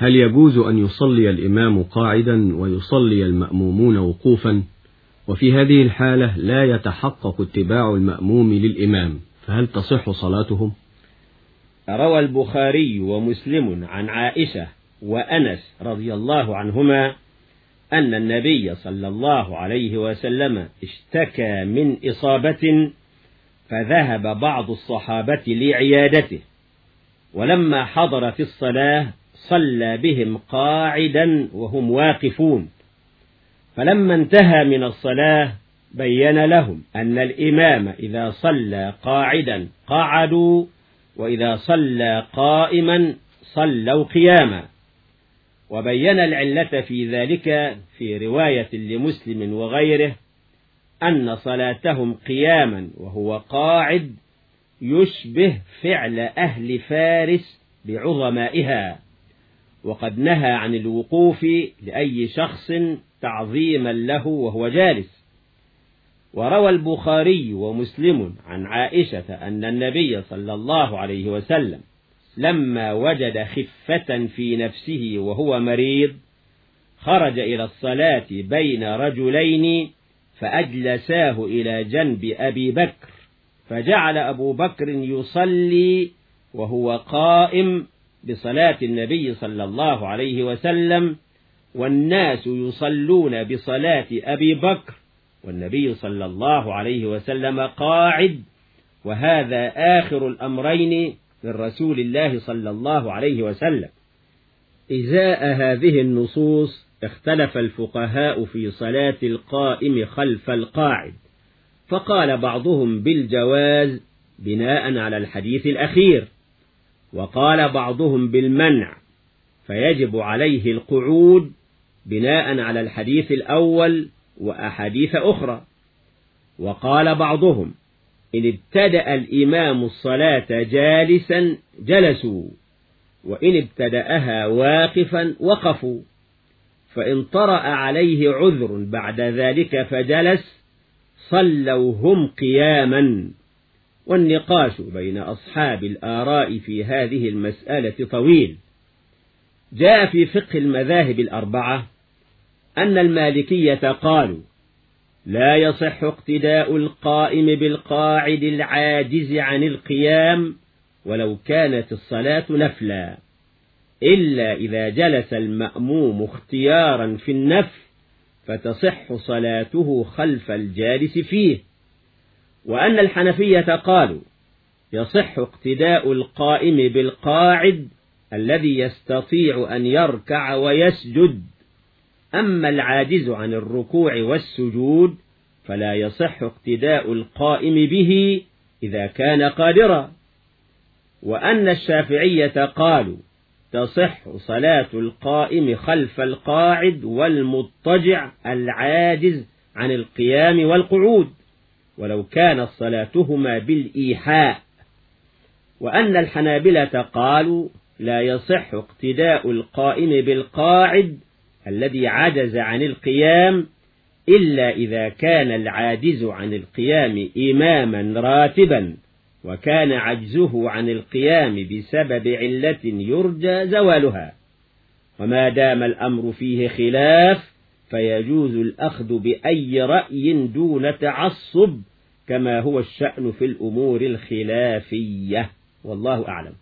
هل يجوز أن يصلي الإمام قاعدا ويصلي المأمومون وقوفا؟ وفي هذه الحالة لا يتحقق اتباع المأموم للإمام فهل تصح صلاتهم؟ روى البخاري ومسلم عن عائشة وأنس رضي الله عنهما أن النبي صلى الله عليه وسلم اشتكى من إصابة فذهب بعض الصحابة لعيادته ولما حضر في الصلاة صلى بهم قاعدا وهم واقفون. فلما انتهى من الصلاة بين لهم أن الإمام إذا صلى قاعدا قعدوا وإذا صلى قائما صلوا قياما. وبين العلة في ذلك في رواية لمسلم وغيره أن صلاتهم قياما وهو قاعد يشبه فعل أهل فارس بعظمائها. وقد نهى عن الوقوف لأي شخص تعظيما له وهو جالس. وروى البخاري ومسلم عن عائشة أن النبي صلى الله عليه وسلم لما وجد خفة في نفسه وهو مريض خرج إلى الصلاة بين رجلين فأجلساه إلى جنب أبي بكر فجعل أبو بكر يصلي وهو قائم بصلاة النبي صلى الله عليه وسلم والناس يصلون بصلاة أبي بكر والنبي صلى الله عليه وسلم قاعد وهذا آخر الأمرين من رسول الله صلى الله عليه وسلم. إزاء هذه النصوص اختلف الفقهاء في صلاة القائم خلف القاعد فقال بعضهم بالجواز بناء على الحديث الأخير. وقال بعضهم بالمنع فيجب عليه القعود بناء على الحديث الأول وأحاديث أخرى. وقال بعضهم إن ابتدأ الإمام الصلاة جالسا جلسوا وإن ابتدأها واقفا وقفوا فإن طرأ عليه عذر بعد ذلك فجلس صلوا هم قياما. والنقاش بين أصحاب الآراء في هذه المسألة طويل. جاء في فقه المذاهب الأربعة أن المالكية قالوا لا يصح اقتداء القائم بالقاعد العاجز عن القيام ولو كانت الصلاة نفلا إلا إذا جلس المأموم اختيارا في النفل فتصح صلاته خلف الجالس فيه. وأن الحنفية قالوا يصح اقتداء القائم بالقاعد الذي يستطيع أن يركع ويسجد. أما العاجز عن الركوع والسجود فلا يصح اقتداء القائم به إذا كان قادرا. وأن الشافعية قالوا تصح صلاة القائم خلف القاعد والمضطجع العاجز عن القيام والقعود. ولو كانت صلاتهما بالإيحاء وأن الحنابلة قالوا لا يصح اقتداء القائم بالقاعد الذي عجز عن القيام إلا إذا كان العاجز عن القيام إماما راتبا وكان عجزه عن القيام بسبب علة يرجى زوالها. وما دام الأمر فيه خلاف فيجوز الأخذ بأي رأي دون تعصب كما هو الشأن في الأمور الخلافية. والله أعلم.